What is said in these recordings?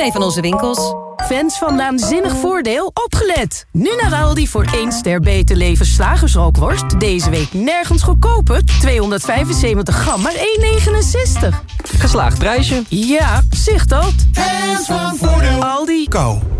een van onze winkels. Fans van Naanzinnig Voordeel, opgelet! Nu naar Aldi voor 1 ster beter leven slagersrookworst. Deze week nergens goedkoper. 275 gram, maar 1,69. Geslaagd prijsje. Ja, zicht dat. Fans van Voordeel. Aldi. Kou.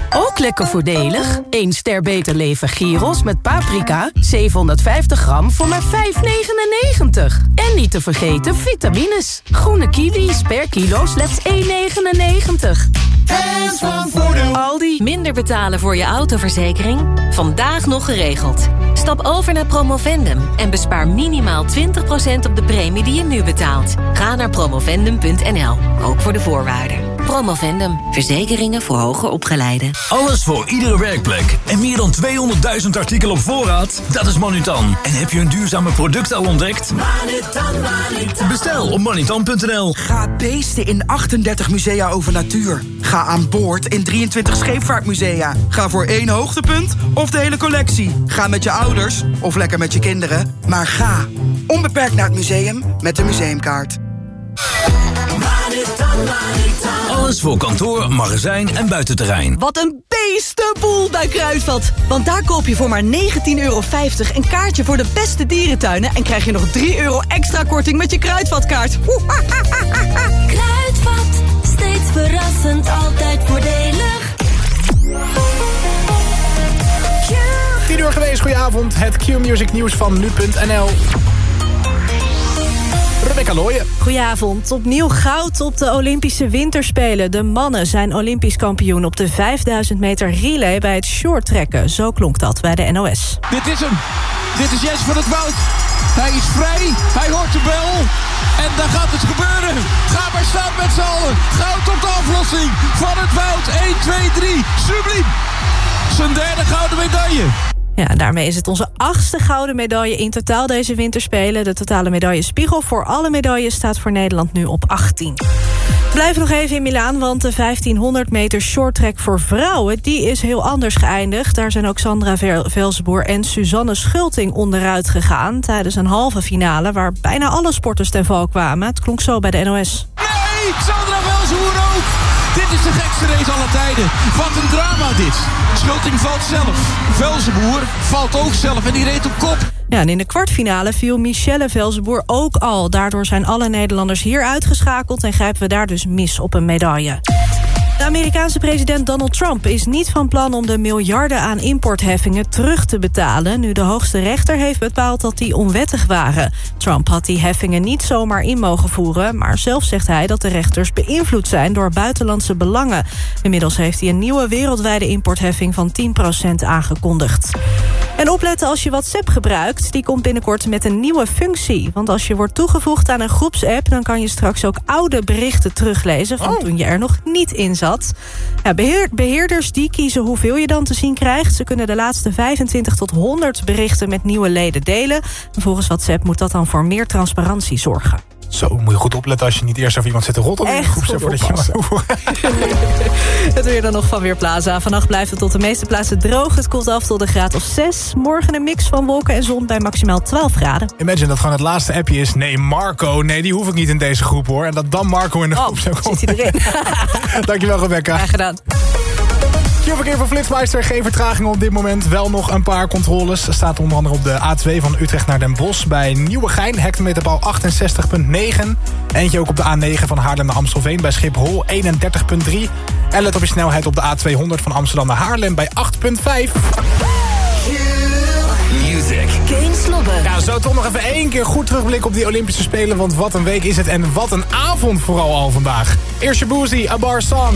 Ook lekker voordelig. 1 ster beter leven gyros met paprika. 750 gram voor maar 5,99. En niet te vergeten vitamines. Groene kiwis per kilo slechts 1,99. Fans van Voordeel. Aldi. Minder betalen voor je autoverzekering? Vandaag nog geregeld. Stap over naar Promovendum en bespaar minimaal 20% op de premie die je nu betaalt. Ga naar promovendum.nl, ook voor de voorwaarden. Promovendum, verzekeringen voor hoger opgeleiden. Alles voor iedere werkplek en meer dan 200.000 artikelen op voorraad? Dat is Manutan. En heb je een duurzame product al ontdekt? Manutan, Manutan. Bestel op manutan.nl. Ga beesten in 38 musea over natuur. Ga aan boord in 23 scheepvaartmusea. Ga voor één hoogtepunt of de hele collectie. Ga met je ouders of lekker met je kinderen. Maar ga onbeperkt naar het museum met de museumkaart. Alles voor kantoor, magazijn en buitenterrein. Wat een beestenboel bij Kruidvat. Want daar koop je voor maar 19,50 euro een kaartje voor de beste dierentuinen... en krijg je nog 3 euro extra korting met je Kruidvatkaart. Kruidvat, steeds verrassend, altijd voordelig. Tien uur geweest, goedenavond. Het Q-Music nieuws van nu.nl. Rebecca Looyen. Goedenavond. Opnieuw goud op de Olympische Winterspelen. De mannen zijn Olympisch kampioen op de 5000 meter relay bij het shorttrekken. Zo klonk dat bij de NOS. Dit is hem. Dit is Jens van het Woud. Hij is vrij. Hij hoort de bel. En dan gaat het gebeuren. Ga maar staan met z'n allen. Goud op de aflossing. Van het Woud. 1, 2, 3. Subliem. Zijn derde gouden medaille. Ja, daarmee is het onze achtste gouden medaille in totaal deze winterspelen. De totale medaillespiegel voor alle medailles staat voor Nederland nu op 18. Blijf nog even in Milaan, want de 1500 meter shorttrack voor vrouwen... die is heel anders geëindigd. Daar zijn ook Sandra Velzenboer en Suzanne Schulting onderuit gegaan... tijdens een halve finale waar bijna alle sporters ten val kwamen. Het klonk zo bij de NOS. Nee, Sandra Velzenboer ook. Dit is de gekste race aller tijden. Wat een drama dit. Schulting valt zelf. Velzenboer valt ook zelf en die reed op kop. Ja, en in de kwartfinale viel Michelle Velzenboer ook al. Daardoor zijn alle Nederlanders hier uitgeschakeld... en grijpen we daar dus mis op een medaille. De Amerikaanse president Donald Trump is niet van plan om de miljarden aan importheffingen terug te betalen, nu de hoogste rechter heeft bepaald dat die onwettig waren. Trump had die heffingen niet zomaar in mogen voeren, maar zelf zegt hij dat de rechters beïnvloed zijn door buitenlandse belangen. Inmiddels heeft hij een nieuwe wereldwijde importheffing van 10% aangekondigd. En opletten als je WhatsApp gebruikt, die komt binnenkort met een nieuwe functie. Want als je wordt toegevoegd aan een groepsapp, dan kan je straks ook oude berichten teruglezen van toen je er nog niet in zat. Ja, beheer, beheerders die kiezen hoeveel je dan te zien krijgt. Ze kunnen de laatste 25 tot 100 berichten met nieuwe leden delen. En volgens WhatsApp moet dat dan voor meer transparantie zorgen. Zo, moet je goed opletten als je niet eerst over iemand zit te rotten in de Echt groep. goed Voordat je Het weer dan nog van Weerplaza. Vannacht blijft het tot de meeste plaatsen droog. Het koelt af tot een graad of 6. Morgen een mix van wolken en zon bij maximaal 12 graden. Imagine dat gewoon het laatste appje is... nee, Marco, nee, die hoef ik niet in deze groep, hoor. En dat dan Marco in de groep zou komen. Zit hij erin? Dankjewel, Rebecca. Graag gedaan. Q-verkeer van Flitsmeister, geen vertraging op dit moment. Wel nog een paar controles. Er staat onder andere op de A2 van Utrecht naar Den Bosch... bij Nieuwegein, hectometerpaal 68.9. Eentje ook op de A9 van Haarlem naar Amstelveen... bij Schiphol 31.3. En let op je snelheid op de A200 van Amsterdam naar Haarlem bij 8.5. Music. Geen slobben. Ja, zo toch nog even één keer goed terugblikken op die Olympische Spelen... want wat een week is het en wat een avond vooral al vandaag. Eerst Shabuzi, A Bar Song.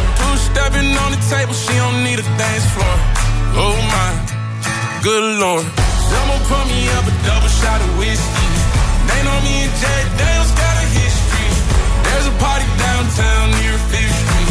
Stepping on the table, she don't need a dance floor. Oh my, good lord. Someone pour me up a double shot of whiskey. They know me and Jack Daniels got a history. There's a party downtown near Fifth Street.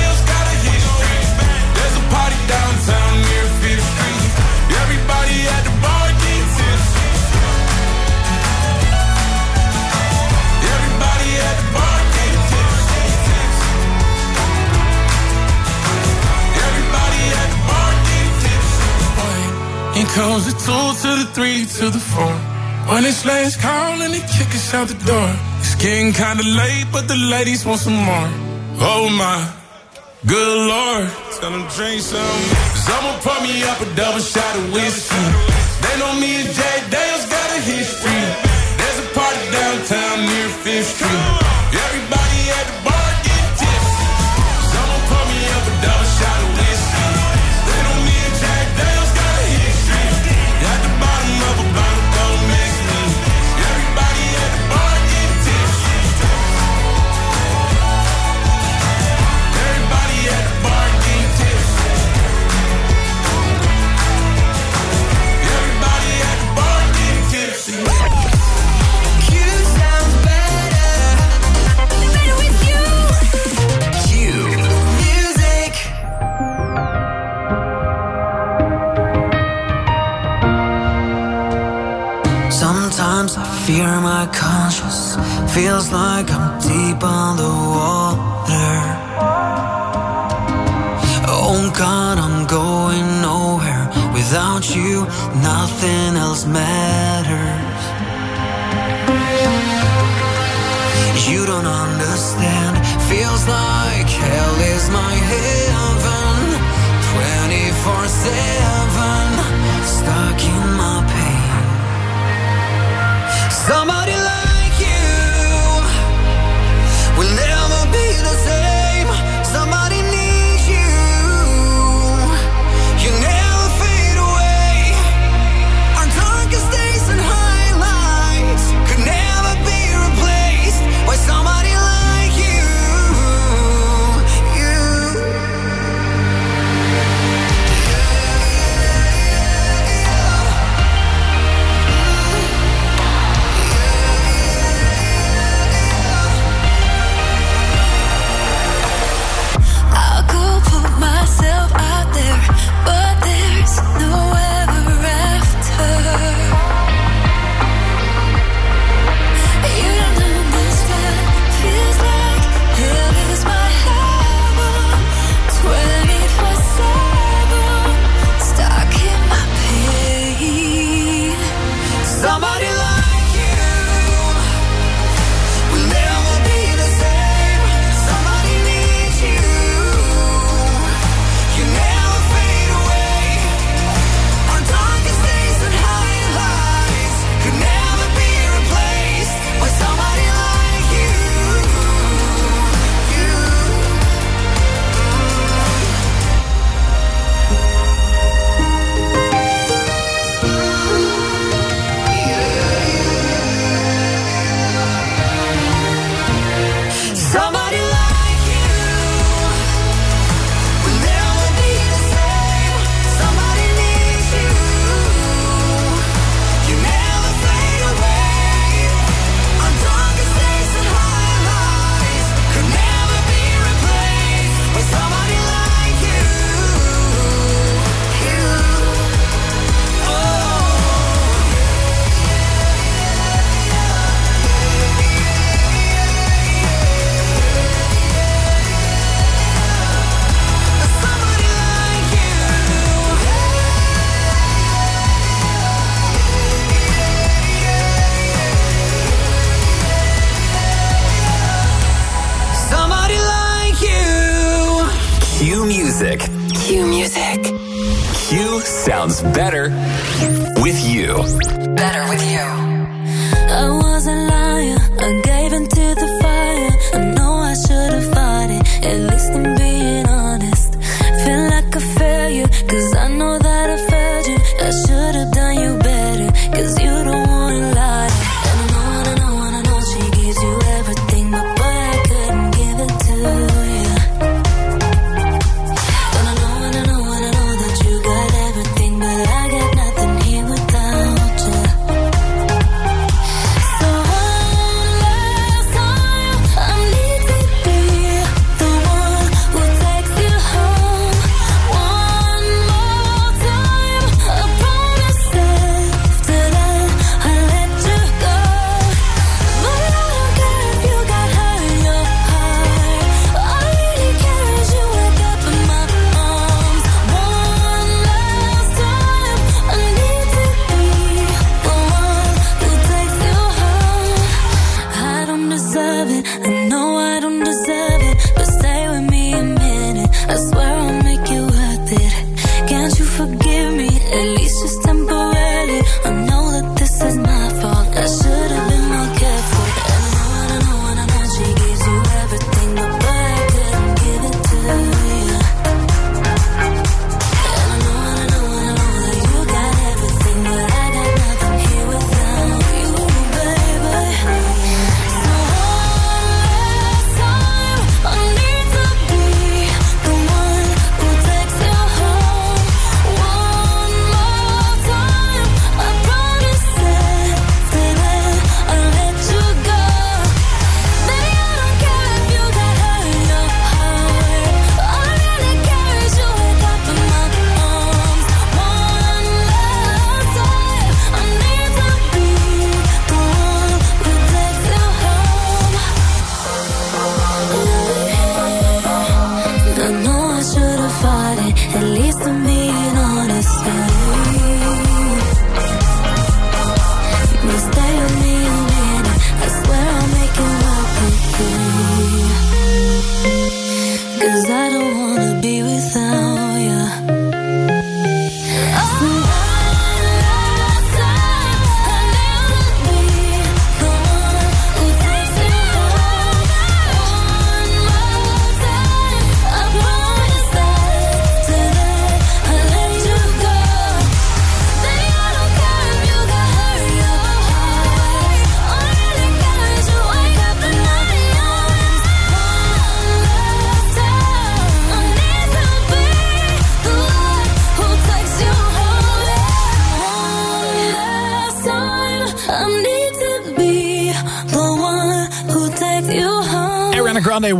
comes the two to the three to the four. When it's last call and they kick us out the door. It's getting kinda late, but the ladies want some more. Oh my, good lord. Tell them drink some. Someone pour me up a double shot of whiskey. They know me and Jack Daniels got a history. There's a party downtown near Fifth Street. Everybody at the bar Nothing else matters. You don't understand. Feels like hell is my heaven. 24 7, stuck in my pain. Somebody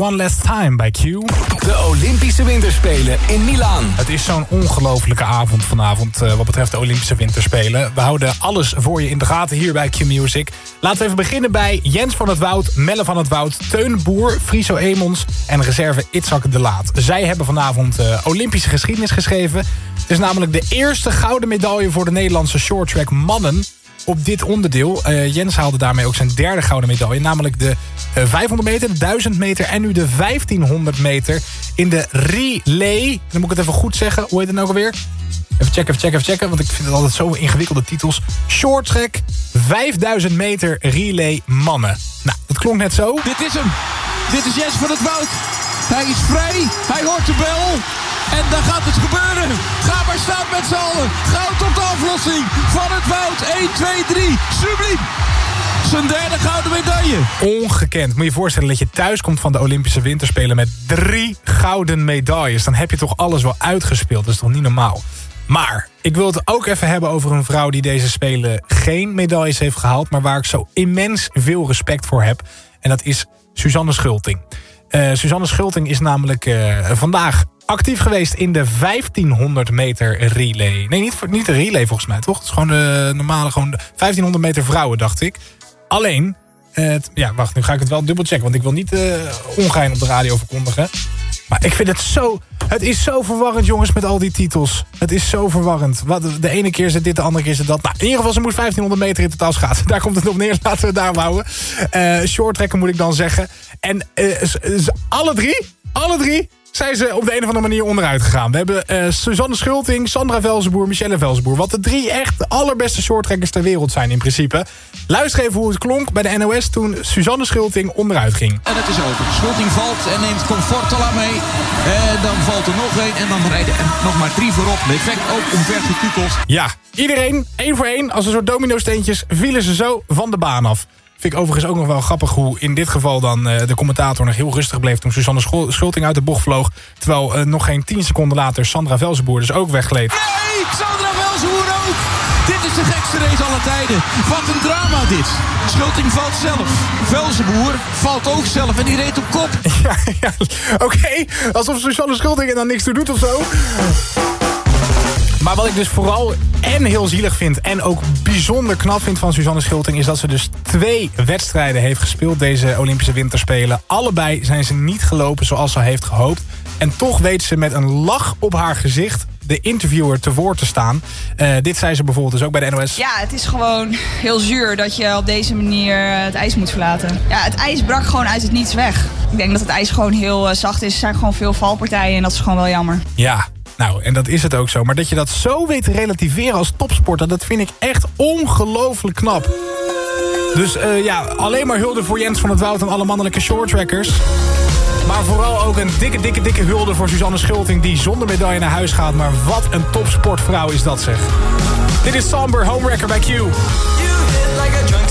One Last Time bij Q. De Olympische Winterspelen in Milaan. Het is zo'n ongelofelijke avond vanavond eh, wat betreft de Olympische Winterspelen. We houden alles voor je in de gaten hier bij Q-Music. Laten we even beginnen bij Jens van het Woud, Melle van het Woud... Teun Boer, Friso Emons en reserve Itzak de Laat. Zij hebben vanavond eh, Olympische geschiedenis geschreven. Het is namelijk de eerste gouden medaille voor de Nederlandse shorttrack mannen op dit onderdeel. Eh, Jens haalde daarmee ook zijn derde gouden medaille. Namelijk de eh, 500 meter, de 1000 meter en nu de 1500 meter in de relay. Dan moet ik het even goed zeggen. Hoe heet het nou alweer? Even checken, even checken, even checken. Want ik vind het altijd zo ingewikkelde titels. Short track, 5000 meter relay mannen. Nou, dat klonk net zo. Dit is hem. Dit is Jens van het Woud. Hij is vrij. Hij hoort de bel. En dan gaat het gebeuren. Ga maar staan met z'n allen. Goud op de aflossing van het Woud. 1, 2, 3. Subliem. Zijn derde gouden medaille. Ongekend. Moet je je voorstellen dat je thuis komt van de Olympische Winterspelen... met drie gouden medailles. Dan heb je toch alles wel uitgespeeld. Dat is toch niet normaal? Maar ik wil het ook even hebben over een vrouw... die deze Spelen geen medailles heeft gehaald... maar waar ik zo immens veel respect voor heb. En dat is Suzanne Schulting. Eh, Suzanne Schulting is namelijk eh, vandaag actief geweest in de 1500 meter relay. Nee, niet, niet de relay volgens mij, toch? Het is gewoon de normale, gewoon de 1500 meter vrouwen, dacht ik. Alleen, eh, het- ja, wacht, nu ga ik het wel dubbel checken... want ik wil niet eh ongein op de radio verkondigen. Maar ik vind het zo... Het is zo verwarrend, jongens, met al die titels. Het is zo verwarrend. Wat, de ene keer is het dit, de andere keer is het dat. Nou, in ieder geval, ze moet 1500 meter in totaal schaatsen. Daar komt het op neer, laten we daar houden. Eh short trekken moet ik dan zeggen. En alle drie, alle drie zijn ze op de een of andere manier onderuit gegaan. We hebben eh, Suzanne Schulting, Sandra Velzenboer, Michelle Velzenboer. Wat de drie echt de allerbeste shorttrekkers ter wereld zijn in principe. Luister even hoe het klonk bij de NOS toen Suzanne Schulting onderuit ging. En het is over. Schulting valt en neemt Comfortala mee. En dan valt er nog één en dan rijden er nog maar drie voorop. Effect ook omvergetukeld. Ja, iedereen, één voor één, als een soort domino-steentjes... vielen ze zo van de baan af. Vind ik overigens ook nog wel grappig hoe in dit geval dan eh, de commentator nog heel rustig bleef... toen Suzanne Schul- Schulting uit de bocht vloog. Terwijl eh, nog geen 10 seconden later Sandra Velzenboer dus ook wegleed. Nee, Sandra Velzenboer ook. Dit is de gekste race aller tijden. Wat een drama dit. Schulting valt zelf. Velzenboer valt ook zelf en die reed op kop. Ja, ja oké. Alsof Suzanne Schulting er dan niks toe doet of zo. Maar wat ik dus vooral en heel zielig vind... en ook bijzonder knap vind van Suzanne Schulting... is dat ze dus twee wedstrijden heeft gespeeld deze Olympische Winterspelen. Allebei zijn ze niet gelopen zoals ze heeft gehoopt. En toch weet ze met een lach op haar gezicht de interviewer te woord te staan. Eh, dit zei ze bijvoorbeeld dus ook bij de NOS. Ja, het is gewoon heel zuur dat je op deze manier eh, het ijs moet verlaten. Ja, het ijs brak gewoon uit het niets weg. Ik denk dat het ijs gewoon heel eh, zacht is. Er zijn gewoon veel valpartijen en dat is gewoon wel jammer. Ja, nou, en dat is het ook zo. Maar dat je dat zo weet te relativeren als topsporter... dat vind ik echt ongelooflijk knap. Dus eh, ja, alleen maar hulde voor Jens van het Woud... en alle mannelijke shorttrackers. Maar vooral ook een dikke, dikke, dikke hulde voor Suzanne Schulting... die zonder medaille naar huis gaat. Maar wat een topsportvrouw is dat, zeg. Dit is Samber, Homewrecker bij Q. like a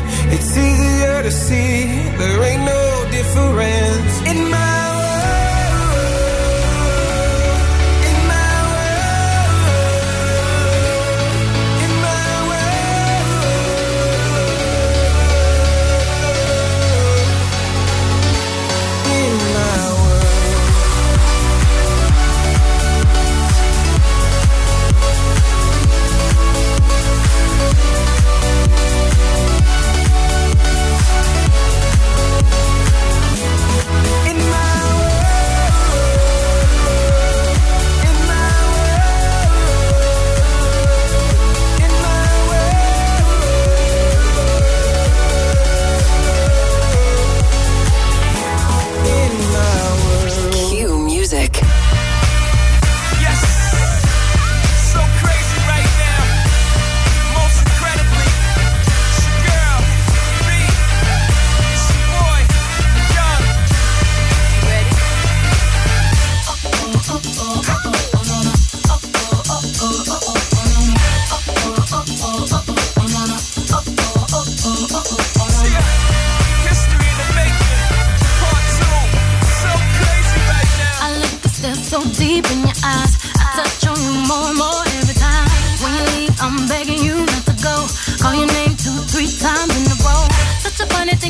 to see. There ain't no difference.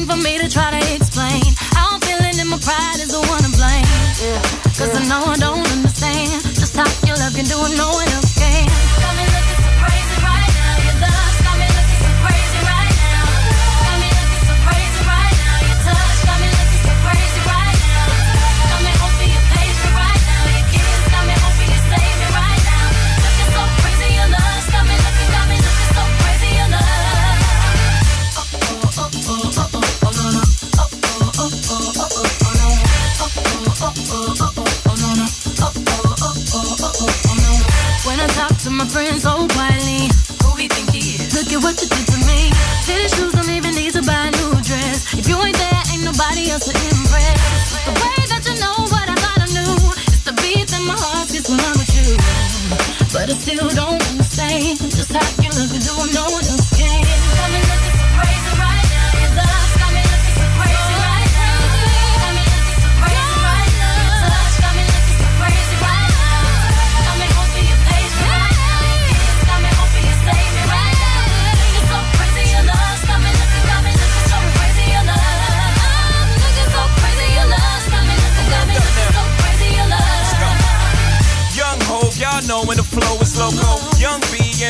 thing for me to try to explain. How I'm feeling and my pride is the one to blame. Yeah. Cause yeah. I know I don't understand just how your love can do it, no one else.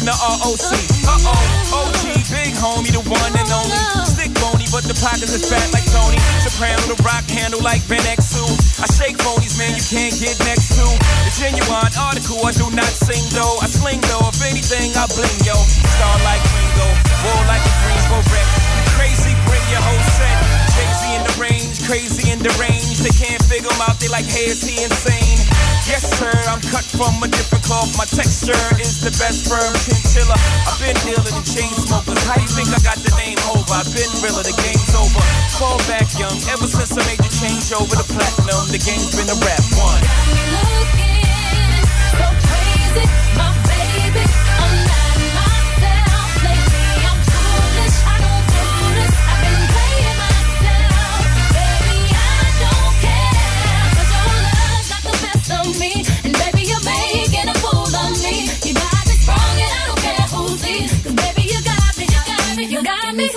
in the ROC. Uh oh, OG, big homie, the one and only. Stick bony, but the pockets is fat like Tony. Soprano, the rock handle like Ben X2. I shake phonies, man, you can't get next to. The genuine article, I do not sing though. I sling though, if anything, I bling yo. Star like Ringo, war like a Greensboro wreck. Crazy, bring your whole set crazy in the range, crazy in the range. They can't figure him out, they like, hey, is he insane? Yes, sir, I'm cut from a different my texture is the best firm chinchilla. I've been dealing in chain smokers. How you think I got the name over? I've been realer, the game's over. Fall back young, ever since I made the change over to platinum, the game's been a rap one. Got me looking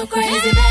so crazy.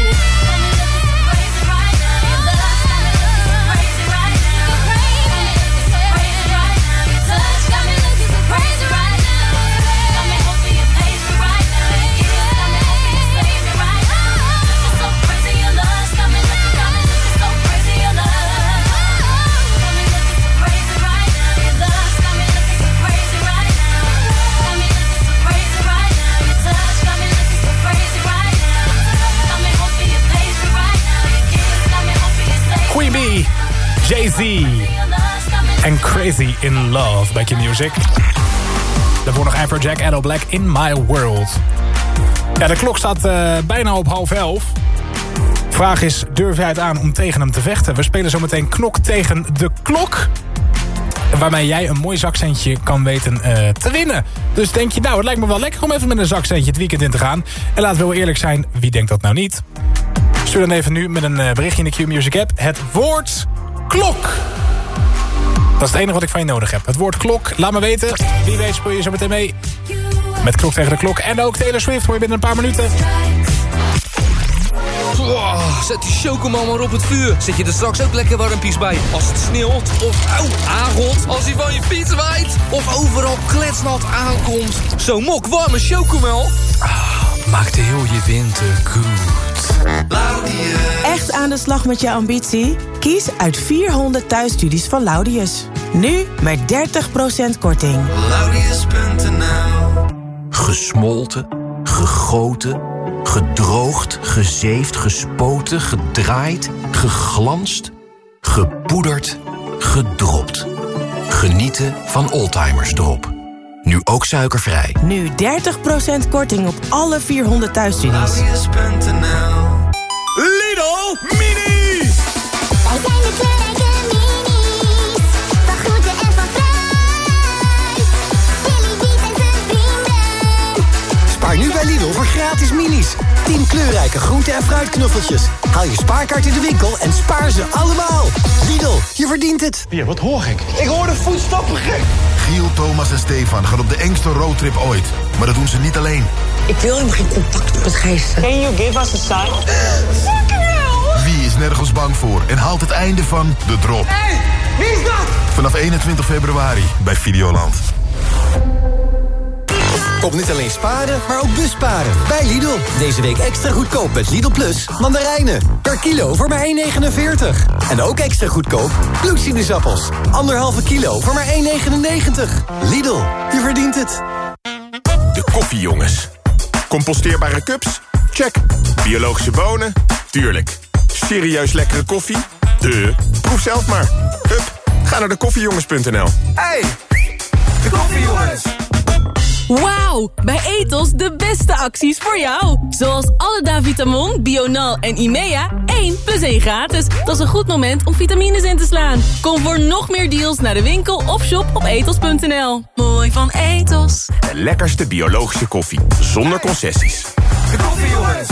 En Crazy in Love bij Q Music. Daarvoor nog Afrojack, Addo Black in My World. Ja, de klok staat eh, bijna op half elf. Vraag is, durf jij het aan om tegen hem te vechten? We spelen zometeen knok tegen de klok. Waarmee jij een mooi zakcentje kan weten eh, te winnen. Dus denk je, nou, het lijkt me wel lekker om even met een zakcentje het weekend in te gaan. En laten we wel eerlijk zijn, wie denkt dat nou niet? Stuur dan even nu met een eh, berichtje in de Q-Music app. Het woord klok. Dat is het enige wat ik van je nodig heb. Het woord klok, laat me weten. Wie weet speel je zo meteen mee. Met klok tegen de klok. En ook Taylor Swift hoor je binnen een paar minuten. Oh, zet die chocomel maar op het vuur. Zet je er straks ook lekker warmpies bij. Als het sneeuwt of aangot. Als hij van je fiets waait. Of overal kletsnat aankomt. Zo'n mok warme chocomel. Ah, maakt heel je winter goed. Echt aan de slag met je ambitie? Kies uit 400 thuisstudies van Laudius. Nu met 30% korting. Laudius.nl Gesmolten, gegoten, gedroogd, gezeefd, gespoten, gedraaid, geglanst, gepoederd, gedropt. Genieten van Oldtimers Drop. Nu ook suikervrij. Nu 30% korting op alle 400 thuisstudies. Lidl Mini! Wij zijn de kleurrijke minis. Lidl voor gratis minis. 10 kleurrijke groente- en fruitknuffeltjes. Haal je spaarkaart in de winkel en spaar ze allemaal. Lidl, je verdient het. Ja, wat hoor ik? Ik hoor de voetstappen gek. Giel, Thomas en Stefan gaan op de engste roadtrip ooit. Maar dat doen ze niet alleen. Ik wil helemaal geen contact met geesten. Can you give us a sign? Wie is nergens bang voor en haalt het einde van De Drop? Hey, wie is dat? Vanaf 21 februari bij Videoland. Kom niet alleen sparen, maar ook busparen. Bij Lidl. Deze week extra goedkoop met Lidl Plus mandarijnen. Per kilo voor maar 1,49. En ook extra goedkoop bloedsinusappels. Anderhalve kilo voor maar 1,99. Lidl, je verdient het. De koffiejongens. Composteerbare cups? Check. Biologische bonen? Tuurlijk. Serieus lekkere koffie? De. Proef zelf maar. Hup, ga naar de koffiejongens.nl. Hey, de koffiejongens. Wauw, bij Etos de beste acties voor jou. Zoals alle Davitamon, Bional en Imea, 1 plus 1 gratis. Dat is een goed moment om vitamines in te slaan. Kom voor nog meer deals naar de winkel of shop op etos.nl. Mooi van Etos. De lekkerste biologische koffie. Zonder concessies. De koffiejongens.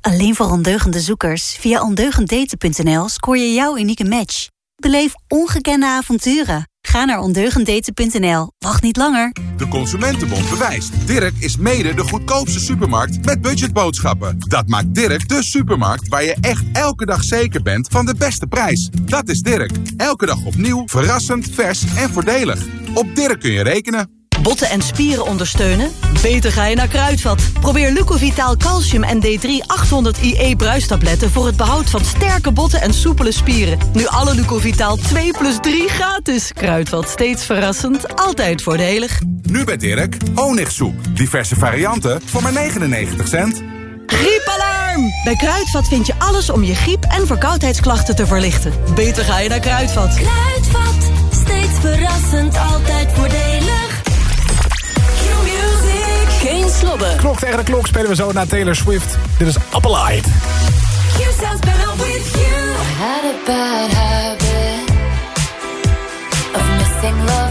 Alleen voor ondeugende zoekers. Via ondeugenddaten.nl scoor je jouw unieke match. Beleef ongekende avonturen. Ga naar ondeugenddaten.nl. Wacht niet langer. De Consumentenbond bewijst. Dirk is mede de goedkoopste supermarkt met budgetboodschappen. Dat maakt Dirk de supermarkt waar je echt elke dag zeker bent van de beste prijs. Dat is Dirk. Elke dag opnieuw, verrassend, vers en voordelig. Op Dirk kun je rekenen. Botten en spieren ondersteunen? Beter ga je naar Kruidvat. Probeer Lucovitaal Calcium en D3 800 IE bruistabletten... voor het behoud van sterke botten en soepele spieren. Nu alle Lucovitaal 2 plus 3 gratis. Kruidvat, steeds verrassend, altijd voordelig. Nu bij Dirk, honigsoep. Diverse varianten voor maar 99 cent. Griepalarm! Bij Kruidvat vind je alles om je griep- en verkoudheidsklachten te verlichten. Beter ga je naar Kruidvat. Kruidvat, steeds verrassend, altijd voordelig. Slobben. Klok tegen de klok spelen we zo naar Taylor Swift. Dit is sounds better with you. I had a bad habit of missing lovers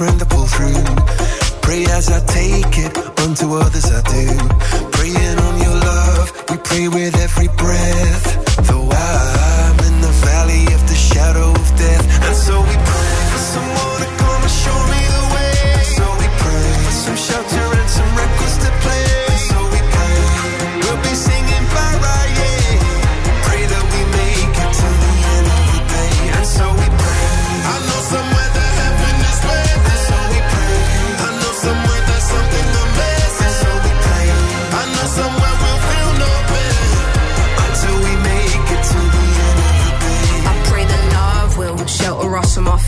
friend to pull through. Pray as I take it, unto others I do. Praying on your love, we pray with every breath. Though I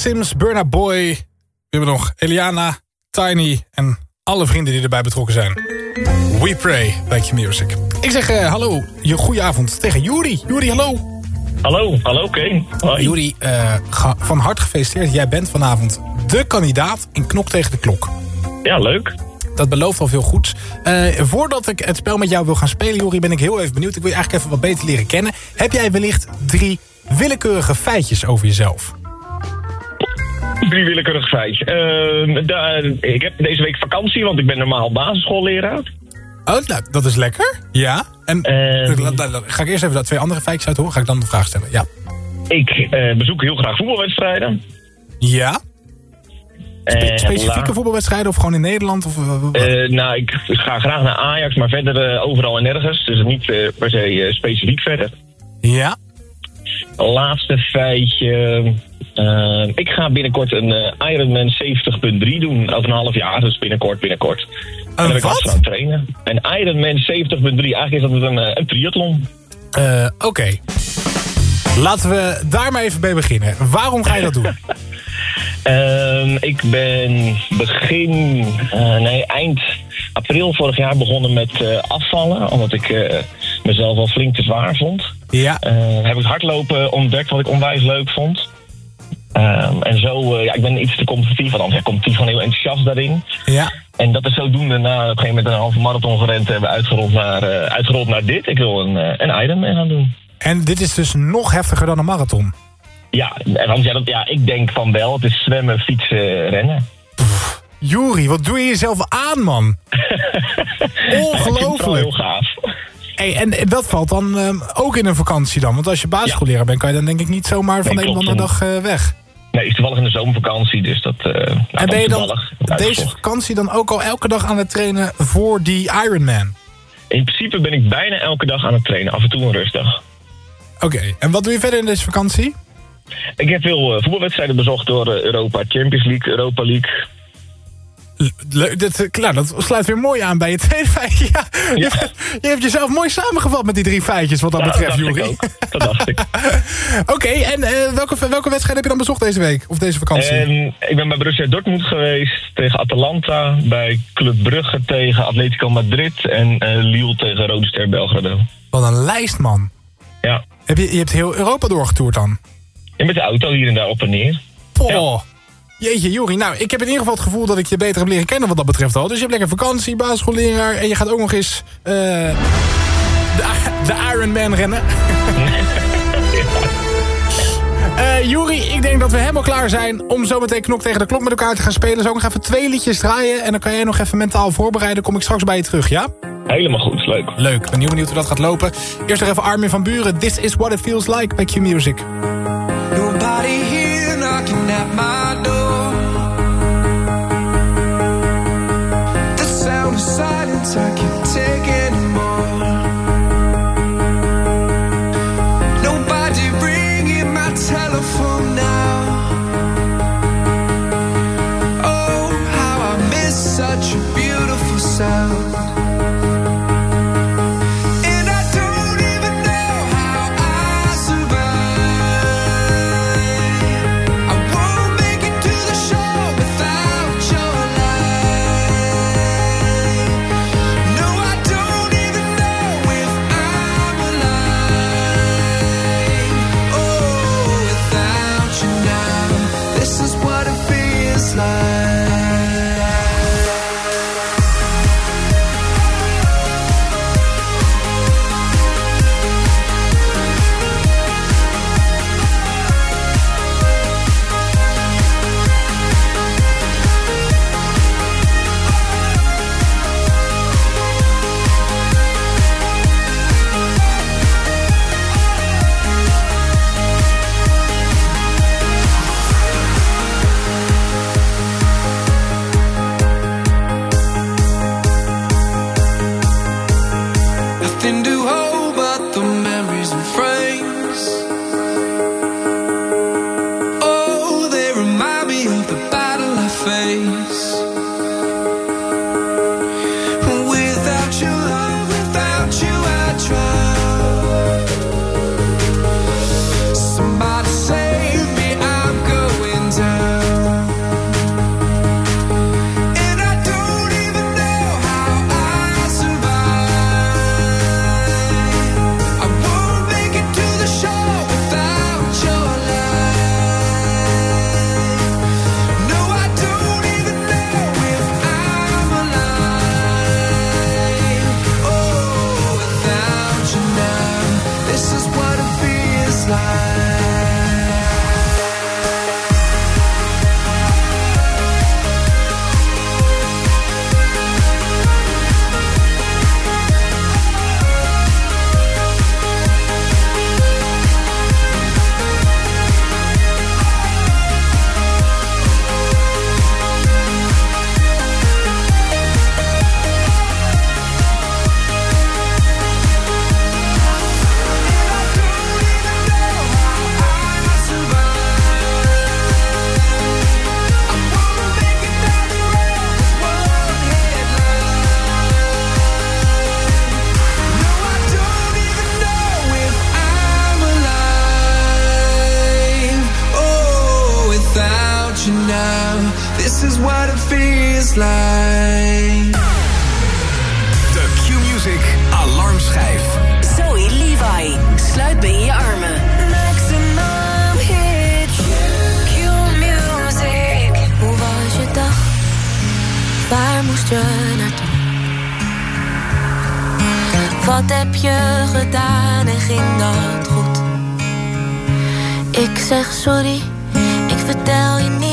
Sims, Burna Boy. We hebben nog Eliana, Tiny en alle vrienden die erbij betrokken zijn. We pray, thank music. Ik zeg eh, hallo, je goeie avond tegen Juri. Juri, hallo. Hallo, hallo Kane. Hoi. Juri, eh, van harte gefeliciteerd. Jij bent vanavond de kandidaat in Knok tegen de Klok. Ja, leuk. Dat belooft al veel goeds. Eh, voordat ik het spel met jou wil gaan spelen, Jori, ben ik heel even benieuwd. Ik wil je eigenlijk even wat beter leren kennen. Heb jij wellicht drie willekeurige feitjes over jezelf? Drie willekeurige feitjes. Ehm, daar- ik heb deze week vakantie, want ik ben normaal basisschoolleraar. Oh, nou, dat is lekker. Ja. En la- ga ik eerst even de twee andere feitjes uit horen. Ga ik dan de vraag stellen. Ja. Ik eh, bezoek heel graag voetbalwedstrijden. Ja. Specifieke voetbalwedstrijden of gewoon in Nederland? Of, eh? Eh, nou, ik ga graag naar Ajax, maar verder eh, overal en nergens. Dus niet eh, per se eh, specifiek verder. Ja. Laatste feitje. Eh, ik ga binnenkort een eh, Ironman 70.3 doen. Over een half jaar, dus binnenkort, binnenkort. En dan ben ik wat? aan trainen. Een Ironman 70.3, eigenlijk is dat een, eh, een triathlon. Eh, Oké. Laten we daar maar even bij beginnen. Waarom ga je dat doen? Ehm, ik ben begin, nee, eind april vorig jaar begonnen met afvallen. Omdat ik mezelf al flink te zwaar vond. Ja. Eh, heb ik hardlopen ontdekt wat ik onwijs leuk vond. Ehm, en zo, eh, ja, ik ben iets te competitief, want ik competitief gewoon heel enthousiast daarin. Ja. En dat is zodoende na op een gegeven moment een halve marathon gerend hebben uitgerold naar, eh, uitgerold naar dit. Ik wil een, eh, een Ironman gaan doen. En dit is dus nog heftiger dan een marathon. Ja, en want ja, dat, ja, ik denk van wel. Het is zwemmen, fietsen, rennen. Juri, wat doe je jezelf aan, man? Ongelooflijk. heel gaaf. Hey, en dat valt dan ehm, ook in een vakantie dan? Want als je basisschoolleraar bent, kan je dan denk ik niet zomaar van Nee, de een op de dag weg. Nee, is toevallig in de zomervakantie, dus dat... nou, en ben je dan deze vakantie dan ook al elke dag aan het trainen voor die Ironman? In principe ben ik bijna elke dag aan het trainen, af en toe een rustdag. Oké, en wat doe je verder in deze vakantie? Ik heb veel eh, voetbalwedstrijden bezocht door eh, Europa Champions League, Europa League. Dat, klaar, dat sluit weer mooi aan bij je tweede feitje. Ja, Je, hebt, je hebt jezelf mooi samengevat met die drie feitjes wat dat betreft, Juri. Dat dacht ik. Oké, en eh, welke, welke wedstrijd heb je dan bezocht deze week? Of deze vakantie? En ik ben bij Borussia Dortmund geweest tegen Atalanta, bij Club Brugge tegen Atletico Madrid en eh, Lille tegen Rode Ster Belgrado. Wat een lijst, man. Ja. Heb je, je hebt heel Europa doorgetoerd dan? En met de auto hier en daar op en neer. Poh. Jeetje, Juri. Nou, ik heb in ieder geval het gevoel dat ik je beter heb leren kennen wat dat betreft al. Dus je hebt lekker vakantie, basisschoolleraar... en je gaat ook nog eens eh, de, de Ironman rennen. Eh Juri, ik denk dat we helemaal klaar zijn om zometeen knok tegen de klok met elkaar te gaan spelen. Ik nog even twee liedjes draaien en dan kan jij nog even mentaal voorbereiden. Kom ik straks bij je terug, ja? Helemaal goed, leuk. Leuk, ik ben heel benieuwd hoe dat gaat lopen. Eerst nog even Armin van Buren. This is what it feels like bij Q Music. Nobody here knocking at my Ik zeg sorry, ik vertel je niet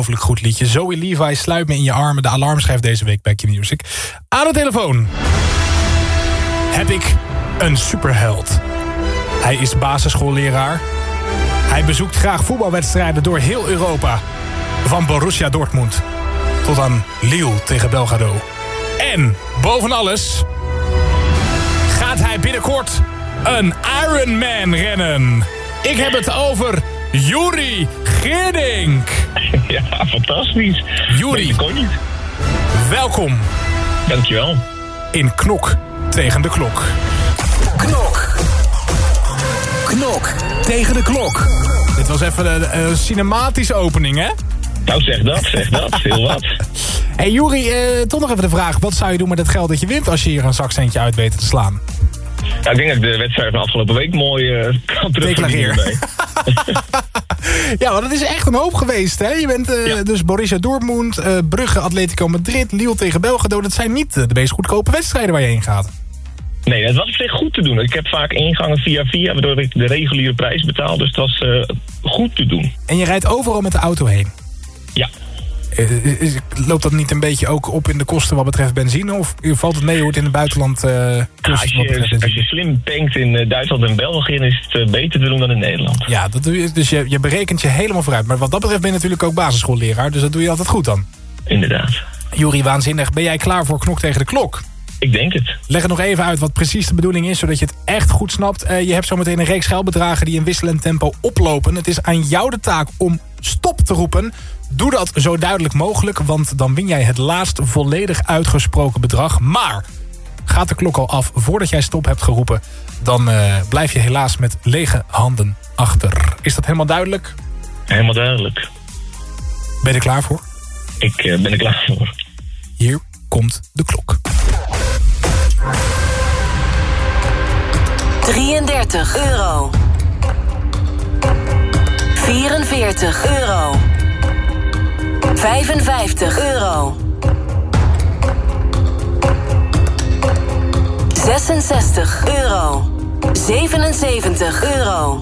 ongelooflijk goed liedje. Zoe Levi, sluit me in je armen. De alarmschijf deze week bij Q-Music. Aan de telefoon heb ik een superheld. Hij is basisschoolleraar. Hij bezoekt graag voetbalwedstrijden door heel Europa. Van Borussia Dortmund tot aan Lille tegen Belgrado. En boven alles gaat hij binnenkort een Ironman rennen. Ik heb het over Juri Geerdink. Ja, fantastisch. Juri, Dat kon niet. welkom Dankjewel. in Knok tegen de klok. Knok. Knok tegen de klok. Dit was even een, een cinematische opening, hè? Nou, zeg dat, zeg dat. Heel wat. Hey Juri, eh, toch nog even de vraag. Wat zou je doen met het geld dat je wint als je hier een zakcentje uit weet te slaan? Ja, ik denk dat ik de wedstrijd van afgelopen week mooi eh kan terugverdienen. Ja, want het is echt een hoop geweest, hè? Je bent eh, dus Borussia Dortmund, eh, Brugge, Atletico Madrid, Lille tegen Belgrado. Dat zijn niet de meest goedkope wedstrijden waar je heen gaat. Nee, het was op zich goed te doen. Ik heb vaak ingangen via via, waardoor ik de reguliere prijs betaal. Dus het was goed te doen. En je rijdt overal met de auto heen. Ja. Eh, loopt dat niet een beetje ook op in de kosten wat betreft benzine? Of valt het mee hoe het in het buitenland kost als, je, als benzine? je slim tankt in eh, Duitsland en België, is het beter te doen dan in Nederland. Ja, dat doe je, dus je, je berekent je helemaal vooruit. Maar wat dat betreft ben je natuurlijk ook basisschoolleraar. Dus dat doe je altijd goed dan. Inderdaad. Juri, waanzinnig. Ben jij klaar voor knok tegen de klok? Ik denk het. Leg het nog even uit wat precies de bedoeling is, zodat je het echt goed snapt. Eh, je hebt zometeen een reeks geldbedragen die in wisselend tempo oplopen. Het is aan jou de taak om stop te roepen. Doe dat zo duidelijk mogelijk, want dan win jij het laatst volledig uitgesproken bedrag. Maar gaat de klok al af voordat jij stop hebt geroepen... dan eh, blijf je helaas met lege handen achter. Is dat helemaal duidelijk? Helemaal duidelijk. Ben je er klaar voor? Ik eh, ben er klaar voor. Hier komt de klok. 33 euro. 34 44 euro. 55 euro. 66 euro. 77 euro.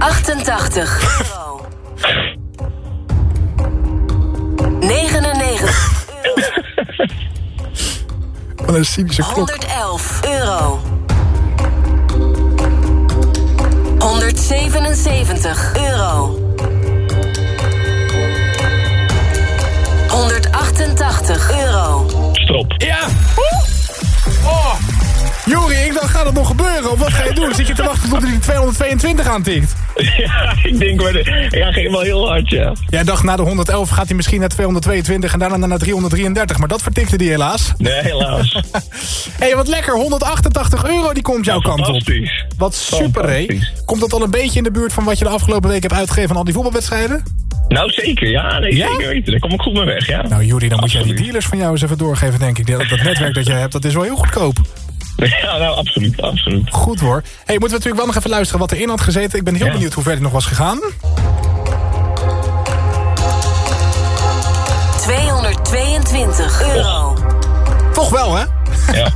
88 euro. 99 Wat een cynische klok. 111 euro. 177 euro. 188 euro. Stop. Ja! Oh! Jori, ik dacht, gaat het nog gebeuren? Of wat ga je doen? Zit je te wachten tot hij die 222 aantikt? Ja, ik denk, maar de, ja, ging wel heel hard, ja. Jij dacht, na de 111 gaat hij misschien naar 222 en daarna naar 333. Maar dat vertikte hij helaas. Nee, helaas. Hé, hey, wat lekker. 188 euro die komt jouw kant op. Wat super, hé. Komt dat al een beetje in de buurt van wat je de afgelopen week hebt uitgegeven aan al die voetbalwedstrijden? Nou, zeker, ja. Nee, Ja? zeker weten. Daar kom ik goed mee weg, ja. Nou, Juri, dan moet jij die dealers van jou eens even doorgeven, denk ik. Dat, dat netwerk dat jij hebt, dat is wel heel goedkoop. Ja, nou, absoluut, absoluut. Goed hoor. hey, moeten we natuurlijk wel nog even luisteren wat erin had gezeten. Ik ben heel Ja. benieuwd hoe ver het nog was gegaan. 222 euro. Toch wel, hè? Ja.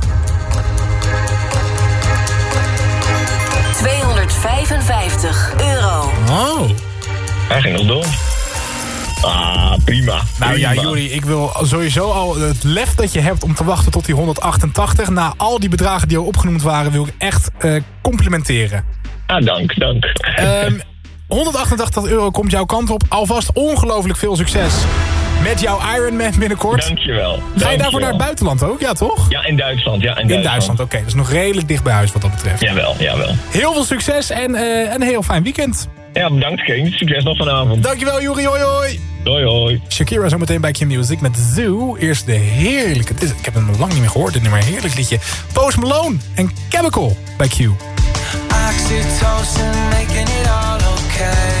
255 euro. Oh. Hij ging nog door. Ah, prima. Nou ja. Juri, ik wil sowieso al het lef dat je hebt om te wachten tot die 188. Na al die bedragen die al opgenoemd waren, wil ik echt eh, complimenteren. Ah, dank, dank. Ehm 188 euro komt jouw kant op. Alvast ongelooflijk veel succes met jouw Ironman binnenkort. Dankjewel. Ga je daarvoor naar het buitenland ook? Ja, toch? Ja, in Duitsland, ja, in In Duitsland. Duitsland, oké. dat is nog redelijk dicht bij huis wat dat betreft. Jawel, jawel. Heel veel succes en eh, een heel fijn weekend. Ja, bedankt, Kane. Succes nog vanavond. Dankjewel, Juri. Hoi, hoi. Hoi, hoi. Shakira zometeen bij Q-Music met Zoo. Eerst de heerlijke... is- Ik heb hem lang niet meer gehoord, dit nummer. Heerlijk liedje. Post Malone en Chemical bij Q. Oxytocin making it all okay.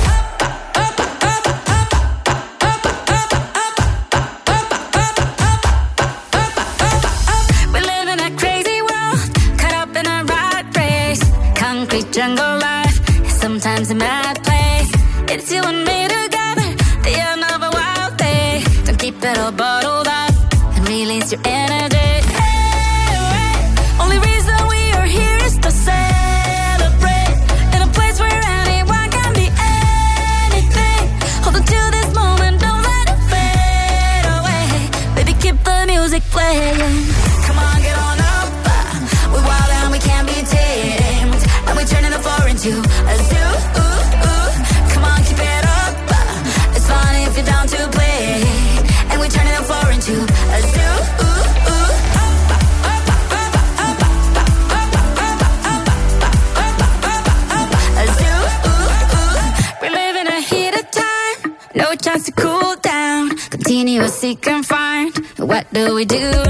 us seek and find. What do we do?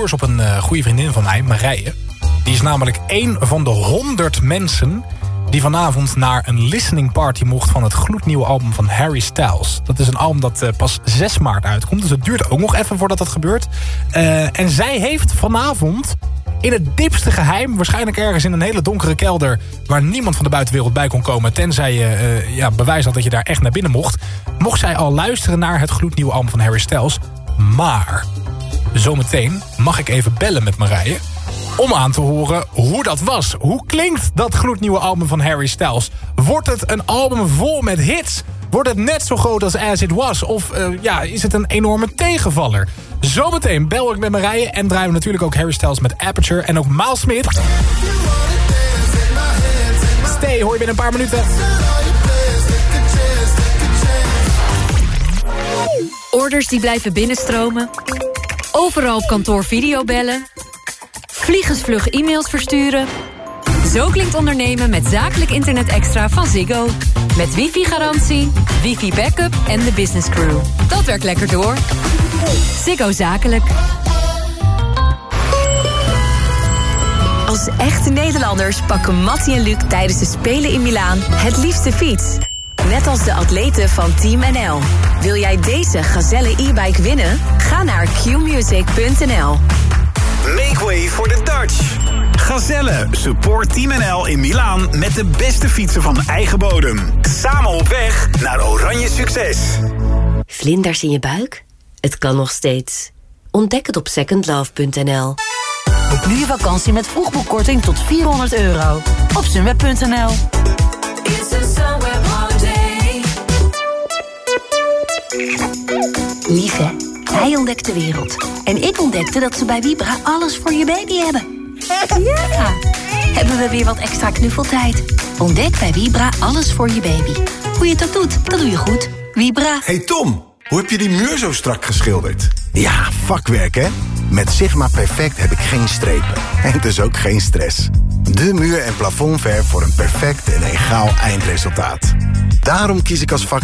Op een eh, goede vriendin van mij, Marije. Die is namelijk één van de honderd mensen... die vanavond naar een listening party mocht... van het gloednieuwe album van Harry Styles. Dat is een album dat eh, pas 6 maart uitkomt. Dus het duurt ook nog even voordat dat gebeurt. Eh, en zij heeft vanavond in het diepste geheim... waarschijnlijk ergens in een hele donkere kelder... waar niemand van de buitenwereld bij kon komen... tenzij je ja, bewijs had dat je daar echt naar binnen mocht... mocht zij al luisteren naar het gloednieuwe album van Harry Styles. Maar zometeen mag ik even bellen met Marije... om aan te horen hoe dat was. Hoe klinkt dat gloednieuwe album van Harry Styles? Wordt het een album vol met hits? Wordt het net zo groot als As It Was? Of eh, ja, is het een enorme tegenvaller? Zometeen bel ik met Marije en draaien we natuurlijk ook Harry Styles met Aperture... en ook Miles Smith. Stay, hoor je binnen een paar minuten. Orders die blijven binnenstromen. Overal op kantoor videobellen. Vliegensvlug e-mails versturen. Zo klinkt ondernemen met zakelijk internet extra van Ziggo. Met wifi-garantie, wifi-backup en de business crew. Dat werkt lekker door. Ziggo Zakelijk. Als echte Nederlanders pakken Mattie en Luc tijdens de Spelen in Milaan het liefste fiets. Net als de atleten van Team NL. Wil jij deze Gazelle e-bike winnen? Ga naar qmusic.nl. Make way for the Dutch. Gazelle, support Team NL in Milaan met de beste fietsen van eigen bodem. Samen op weg naar oranje succes. Vlinders in je buik? Het kan nog steeds. Ontdek het op secondlove.nl. Boek nu je vakantie met vroegboekkorting tot 400 euro. Op sunweb.nl Zij ontdekt de wereld. En ik ontdekte dat ze bij Vibra alles voor je baby hebben. Ja! Hebben we weer wat extra knuffeltijd. Ontdek bij Vibra alles voor je baby. Hoe je ook doet, dat doe je goed. Vibra. Hey Tom, hoe heb je die muur zo strak geschilderd? Ja, vakwerk hè? Met Sigma Perfect heb ik geen strepen. En dus ook geen stress. De muur- en plafondverf voor een perfect en egaal eindresultaat. Daarom kies ik als vak